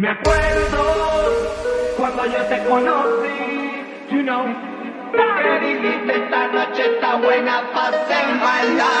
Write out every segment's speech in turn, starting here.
Me acuerdo cuando yo te conocí, you know, que dijiste esta noche está buena para ser maldad.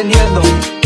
teniendo